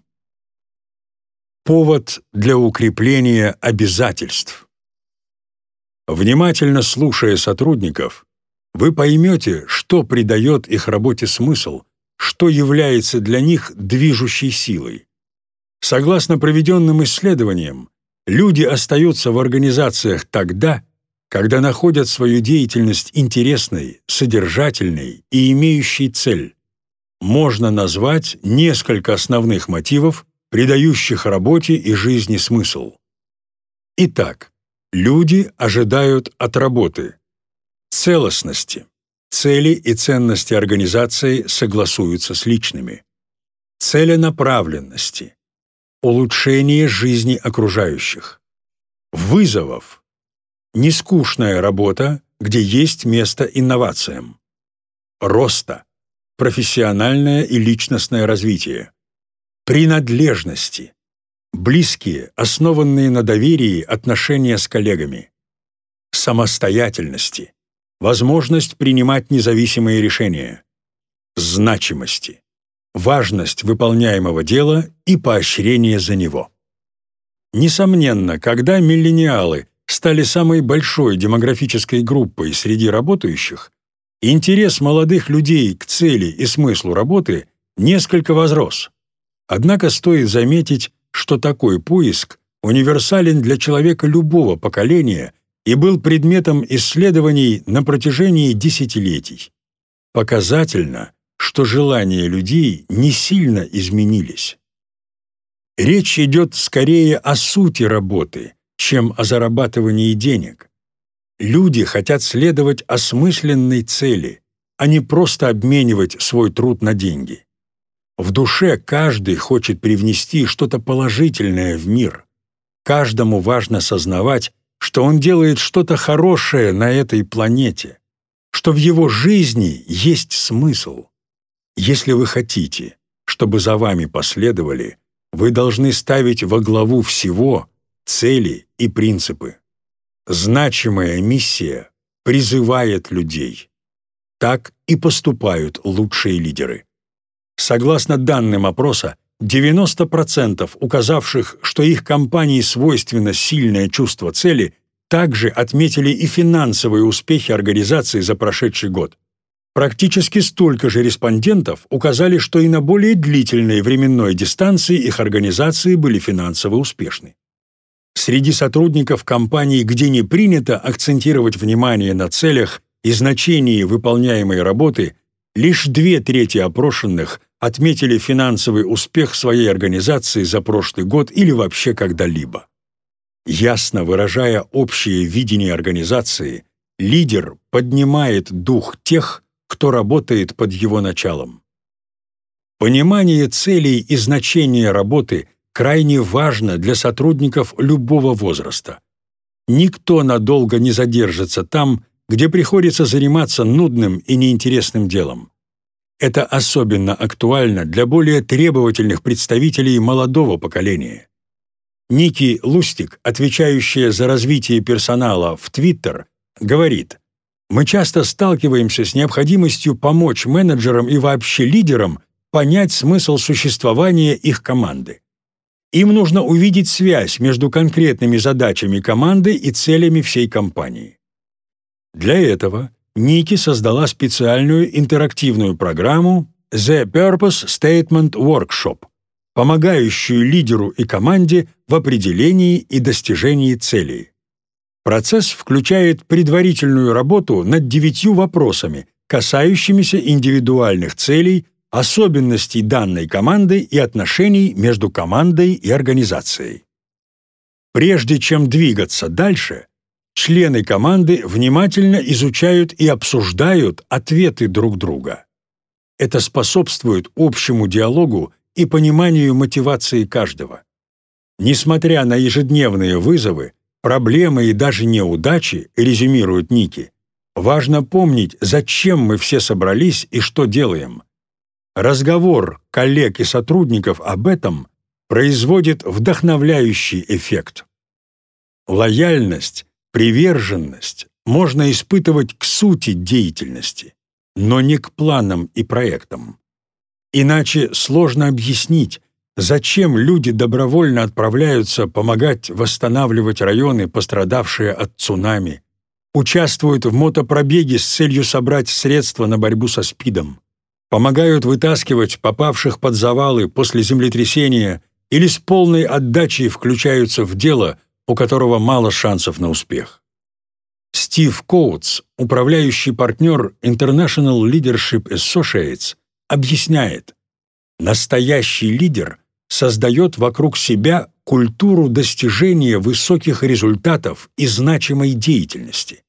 Повод для укрепления обязательств. Внимательно слушая сотрудников, вы поймете, что придает их работе смысл, что является для них движущей силой. Согласно проведенным исследованиям, люди остаются в организациях тогда, когда находят свою деятельность интересной, содержательной и имеющей цель. Можно назвать несколько основных мотивов, придающих работе и жизни смысл. Итак, люди ожидают от работы целостности, Цели и ценности организации согласуются с личными. Целенаправленности. Улучшение жизни окружающих. Вызовов. Нескучная работа, где есть место инновациям. Роста. Профессиональное и личностное развитие. Принадлежности. Близкие, основанные на доверии отношения с коллегами. Самостоятельности возможность принимать независимые решения, значимости, важность выполняемого дела и поощрение за него. Несомненно, когда миллениалы стали самой большой демографической группой среди работающих, интерес молодых людей к цели и смыслу работы несколько возрос. Однако стоит заметить, что такой поиск универсален для человека любого поколения и был предметом исследований на протяжении десятилетий. Показательно, что желания людей не сильно изменились. Речь идет скорее о сути работы, чем о зарабатывании денег. Люди хотят следовать осмысленной цели, а не просто обменивать свой труд на деньги. В душе каждый хочет привнести что-то положительное в мир. Каждому важно сознавать, что он делает что-то хорошее на этой планете, что в его жизни есть смысл. Если вы хотите, чтобы за вами последовали, вы должны ставить во главу всего цели и принципы. Значимая миссия призывает людей. Так и поступают лучшие лидеры. Согласно данным опроса, 90% указавших, что их компании свойственно сильное чувство цели, также отметили и финансовые успехи организации за прошедший год. Практически столько же респондентов указали, что и на более длительной временной дистанции их организации были финансово успешны. Среди сотрудников компаний, где не принято акцентировать внимание на целях и значении выполняемой работы, лишь две трети опрошенных отметили финансовый успех своей организации за прошлый год или вообще когда-либо. Ясно выражая общее видение организации, лидер поднимает дух тех, кто работает под его началом. Понимание целей и значения работы крайне важно для сотрудников любого возраста. Никто надолго не задержится там, где приходится заниматься нудным и неинтересным делом. Это особенно актуально для более требовательных представителей молодого поколения. Ники Лустик, отвечающая за развитие персонала в Twitter, говорит, мы часто сталкиваемся с необходимостью помочь менеджерам и вообще лидерам понять смысл существования их команды. Им нужно увидеть связь между конкретными задачами команды и целями всей компании. Для этого Ники создала специальную интерактивную программу The Purpose Statement Workshop, помогающую лидеру и команде в определении и достижении целей. Процесс включает предварительную работу над девятью вопросами, касающимися индивидуальных целей, особенностей данной команды и отношений между командой и организацией. Прежде чем двигаться дальше, члены команды внимательно изучают и обсуждают ответы друг друга. Это способствует общему диалогу и пониманию мотивации каждого. Несмотря на ежедневные вызовы, Проблемы и даже неудачи, резюмирует Ники, важно помнить, зачем мы все собрались и что делаем. Разговор коллег и сотрудников об этом производит вдохновляющий эффект. Лояльность, приверженность можно испытывать к сути деятельности, но не к планам и проектам. Иначе сложно объяснить, Зачем люди добровольно отправляются помогать восстанавливать районы, пострадавшие от цунами, участвуют в мотопробеге с целью собрать средства на борьбу со СПИДом, помогают вытаскивать попавших под завалы после землетрясения или с полной отдачей включаются в дело, у которого мало шансов на успех. Стив Коутс, управляющий партнер International Leadership Associates, объясняет, настоящий лидер – создает вокруг себя культуру достижения высоких результатов и значимой деятельности.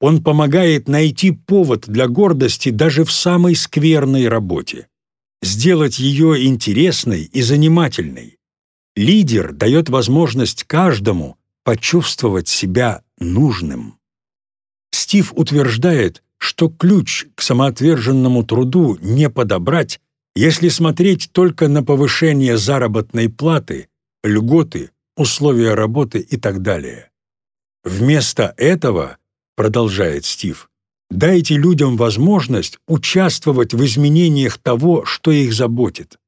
Он помогает найти повод для гордости даже в самой скверной работе, сделать ее интересной и занимательной. Лидер дает возможность каждому почувствовать себя нужным. Стив утверждает, что ключ к самоотверженному труду не подобрать, если смотреть только на повышение заработной платы, льготы, условия работы и так далее. Вместо этого, продолжает Стив, дайте людям возможность участвовать в изменениях того, что их заботит.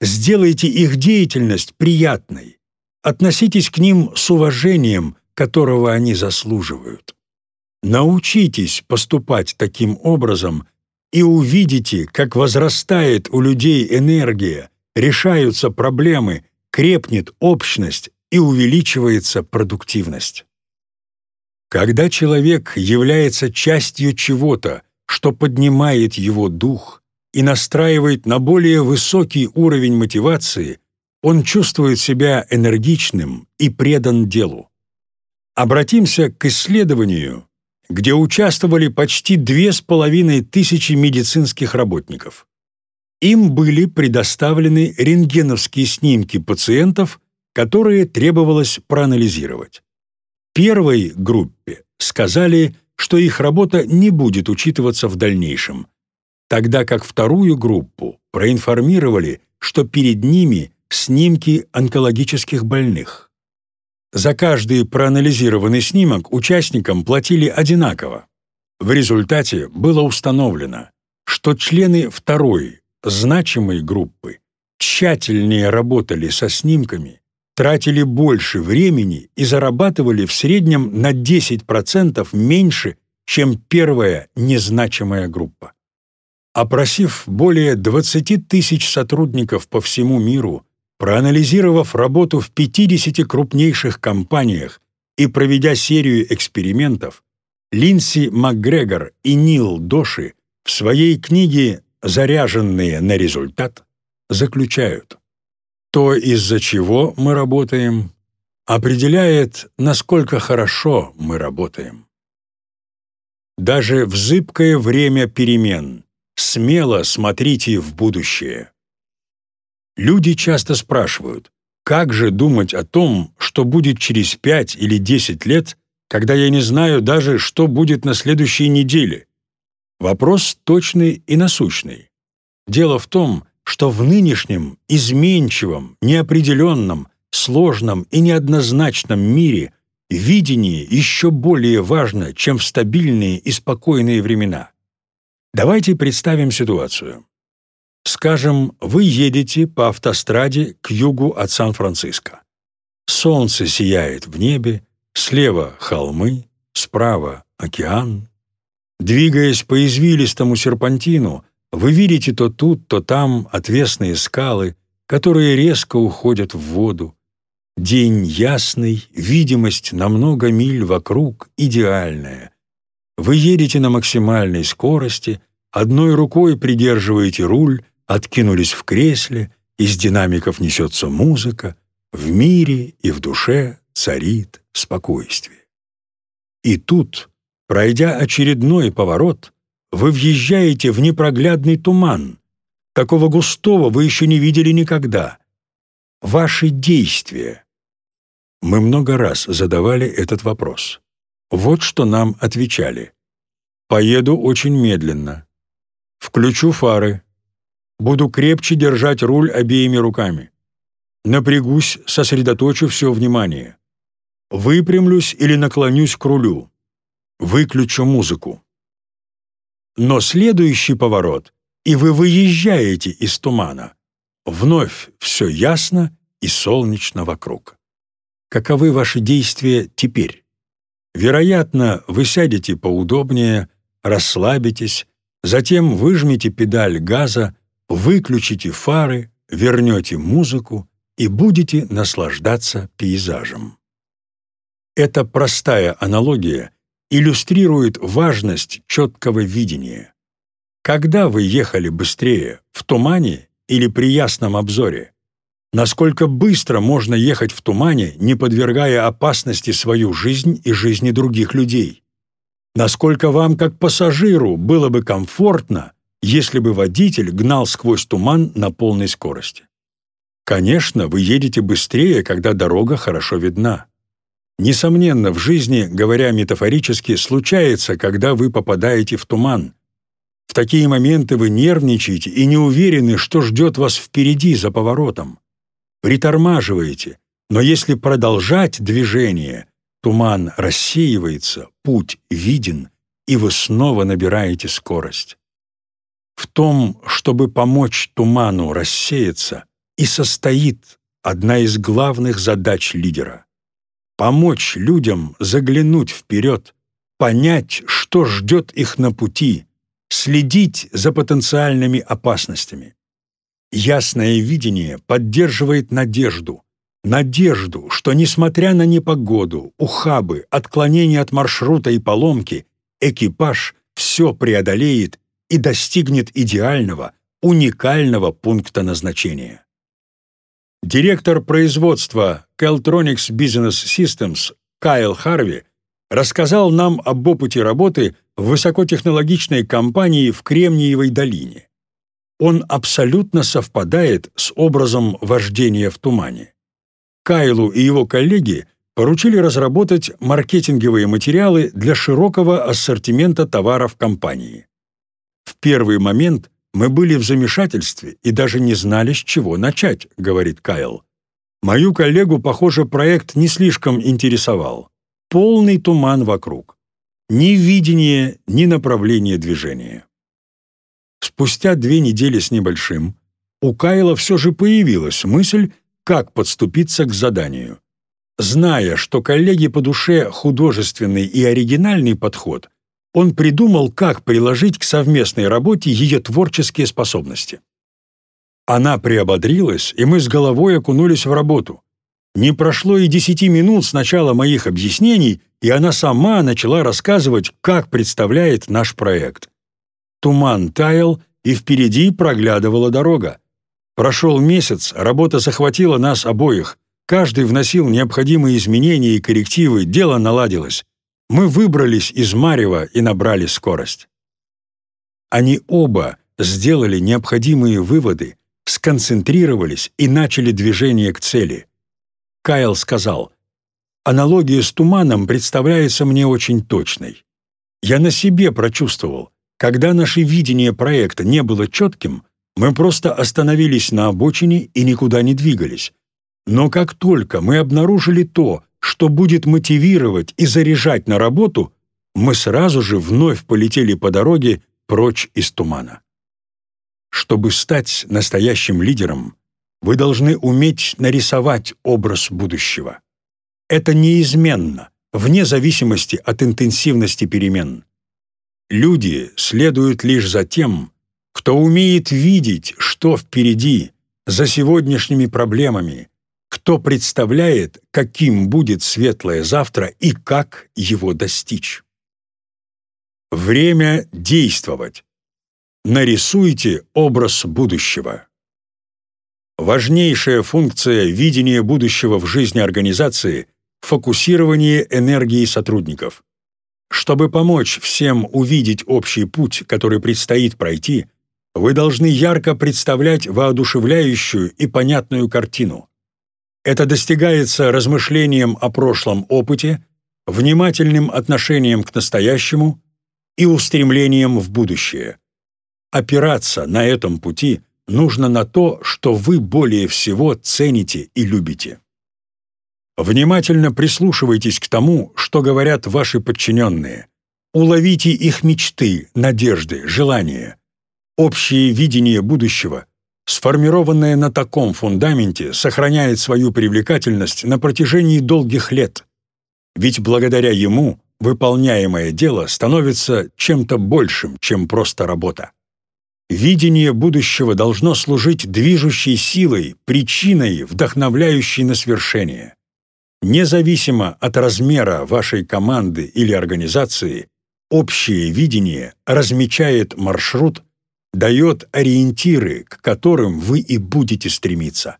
Сделайте их деятельность приятной. Относитесь к ним с уважением, которого они заслуживают. Научитесь поступать таким образом, и увидите, как возрастает у людей энергия, решаются проблемы, крепнет общность и увеличивается продуктивность. Когда человек является частью чего-то, что поднимает его дух и настраивает на более высокий уровень мотивации, он чувствует себя энергичным и предан делу. Обратимся к исследованию, где участвовали почти две с половиной тысячи медицинских работников. Им были предоставлены рентгеновские снимки пациентов, которые требовалось проанализировать. Первой группе сказали, что их работа не будет учитываться в дальнейшем, тогда как вторую группу проинформировали, что перед ними снимки онкологических больных. За каждый проанализированный снимок участникам платили одинаково. В результате было установлено, что члены второй, значимой группы тщательнее работали со снимками, тратили больше времени и зарабатывали в среднем на 10% меньше, чем первая незначимая группа. Опросив более 20 тысяч сотрудников по всему миру, проанализировав работу в 50 крупнейших компаниях и проведя серию экспериментов, Линси МакГрегор и Нил Доши в своей книге «Заряженные на результат» заключают «То, из-за чего мы работаем, определяет, насколько хорошо мы работаем». Даже в зыбкое время перемен смело смотрите в будущее. Люди часто спрашивают, как же думать о том, что будет через пять или десять лет, когда я не знаю даже, что будет на следующей неделе? Вопрос точный и насущный. Дело в том, что в нынешнем изменчивом, неопределенном, сложном и неоднозначном мире видение еще более важно, чем в стабильные и спокойные времена. Давайте представим ситуацию. Скажем, вы едете по автостраде к югу от Сан-Франциско. Солнце сияет в небе, слева холмы, справа океан. Двигаясь по извилистому серпантину, вы видите то тут, то там отвесные скалы, которые резко уходят в воду. День ясный, видимость на много миль вокруг идеальная. Вы едете на максимальной скорости, одной рукой придерживаете руль, откинулись в кресле, из динамиков несется музыка, в мире и в душе царит спокойствие. И тут, пройдя очередной поворот, вы въезжаете в непроглядный туман. Такого густого вы еще не видели никогда. Ваши действия. Мы много раз задавали этот вопрос. Вот что нам отвечали. Поеду очень медленно. Включу фары. Буду крепче держать руль обеими руками. Напрягусь, сосредоточу все внимание. Выпрямлюсь или наклонюсь к рулю. Выключу музыку. Но следующий поворот, и вы выезжаете из тумана. Вновь все ясно и солнечно вокруг. Каковы ваши действия теперь? Вероятно, вы сядете поудобнее, расслабитесь, затем выжмете педаль газа, выключите фары, вернете музыку и будете наслаждаться пейзажем. Эта простая аналогия иллюстрирует важность четкого видения. Когда вы ехали быстрее, в тумане или при ясном обзоре? Насколько быстро можно ехать в тумане, не подвергая опасности свою жизнь и жизни других людей? Насколько вам, как пассажиру, было бы комфортно, если бы водитель гнал сквозь туман на полной скорости? Конечно, вы едете быстрее, когда дорога хорошо видна. Несомненно, в жизни, говоря метафорически, случается, когда вы попадаете в туман. В такие моменты вы нервничаете и не уверены, что ждет вас впереди за поворотом. Притормаживаете, но если продолжать движение, туман рассеивается, путь виден, и вы снова набираете скорость. В том, чтобы помочь туману рассеяться, и состоит одна из главных задач лидера помочь людям заглянуть вперед, понять, что ждет их на пути, следить за потенциальными опасностями. Ясное видение поддерживает надежду, надежду, что, несмотря на непогоду, ухабы, отклонения от маршрута и поломки, экипаж все преодолеет и достигнет идеального, уникального пункта назначения. Директор производства Caltronics Business Systems Кайл Харви рассказал нам об опыте работы в высокотехнологичной компании в Кремниевой долине. Он абсолютно совпадает с образом вождения в тумане. Кайлу и его коллеги поручили разработать маркетинговые материалы для широкого ассортимента товаров компании. В первый момент мы были в замешательстве и даже не знали, с чего начать, говорит Кайл. Мою коллегу, похоже, проект не слишком интересовал. Полный туман вокруг. Ни видения, ни направления движения. Спустя две недели с небольшим у Кайла все же появилась мысль, как подступиться к заданию. Зная, что коллеге по душе художественный и оригинальный подход, он придумал, как приложить к совместной работе ее творческие способности. Она приободрилась, и мы с головой окунулись в работу. Не прошло и десяти минут с начала моих объяснений, и она сама начала рассказывать, как представляет наш проект. Туман таял, и впереди проглядывала дорога. Прошел месяц, работа захватила нас обоих. Каждый вносил необходимые изменения и коррективы, дело наладилось. Мы выбрались из Марева и набрали скорость. Они оба сделали необходимые выводы, сконцентрировались и начали движение к цели. Кайл сказал, «Аналогия с туманом представляется мне очень точной. Я на себе прочувствовал, когда наше видение проекта не было четким, мы просто остановились на обочине и никуда не двигались. Но как только мы обнаружили то, что будет мотивировать и заряжать на работу, мы сразу же вновь полетели по дороге прочь из тумана. Чтобы стать настоящим лидером, вы должны уметь нарисовать образ будущего. Это неизменно, вне зависимости от интенсивности перемен. Люди следуют лишь за тем, кто умеет видеть, что впереди, за сегодняшними проблемами, кто представляет, каким будет светлое завтра и как его достичь. Время действовать. Нарисуйте образ будущего. Важнейшая функция видения будущего в жизни организации – фокусирование энергии сотрудников. Чтобы помочь всем увидеть общий путь, который предстоит пройти, вы должны ярко представлять воодушевляющую и понятную картину. Это достигается размышлением о прошлом опыте, внимательным отношением к настоящему и устремлением в будущее. Опираться на этом пути нужно на то, что вы более всего цените и любите. Внимательно прислушивайтесь к тому, что говорят ваши подчиненные. Уловите их мечты, надежды, желания. Общее видение будущего, сформированное на таком фундаменте, сохраняет свою привлекательность на протяжении долгих лет. Ведь благодаря ему выполняемое дело становится чем-то большим, чем просто работа. Видение будущего должно служить движущей силой, причиной, вдохновляющей на свершение. Независимо от размера вашей команды или организации, общее видение размечает маршрут, дает ориентиры, к которым вы и будете стремиться.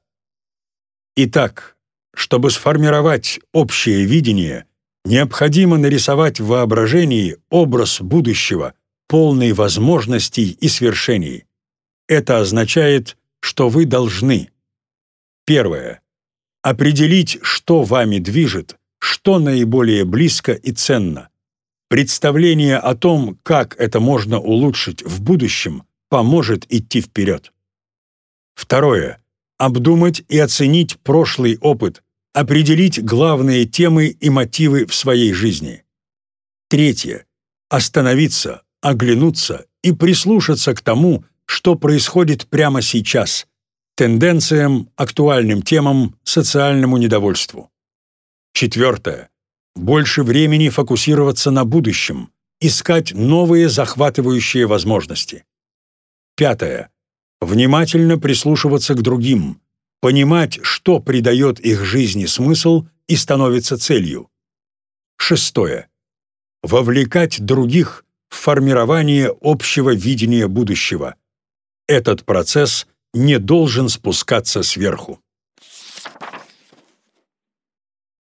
Итак, чтобы сформировать общее видение, необходимо нарисовать в воображении образ будущего, полный возможностей и свершений. Это означает, что вы должны Первое определить, что вами движет, что наиболее близко и ценно. Представление о том, как это можно улучшить в будущем, поможет идти вперед. Второе. Обдумать и оценить прошлый опыт, определить главные темы и мотивы в своей жизни. Третье. Остановиться, оглянуться и прислушаться к тому, что происходит прямо сейчас, тенденциям, актуальным темам, социальному недовольству. Четвертое. Больше времени фокусироваться на будущем, искать новые захватывающие возможности. Пятое. Внимательно прислушиваться к другим, понимать, что придает их жизни смысл и становится целью. Шестое. Вовлекать других в формирование общего видения будущего. Этот процесс – не должен спускаться сверху.